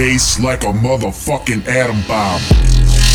bass like a motherfucking atom bomb.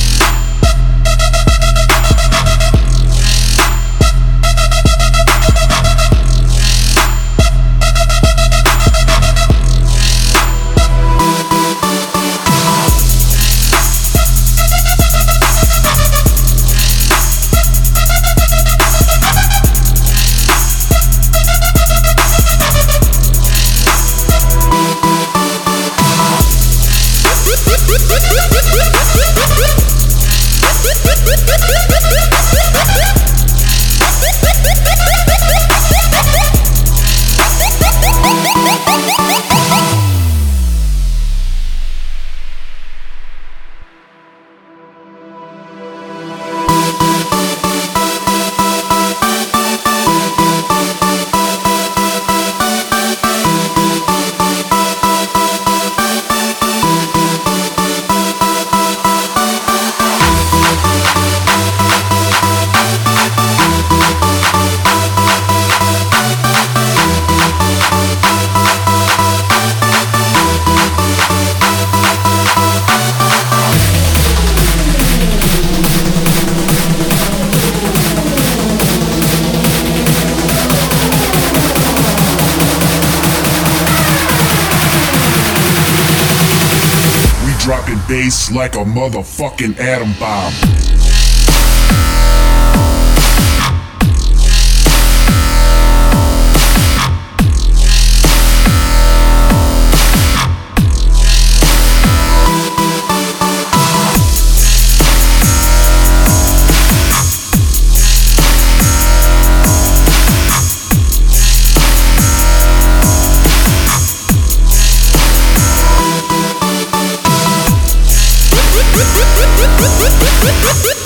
Bass like a motherfucking atom bomb. Woo!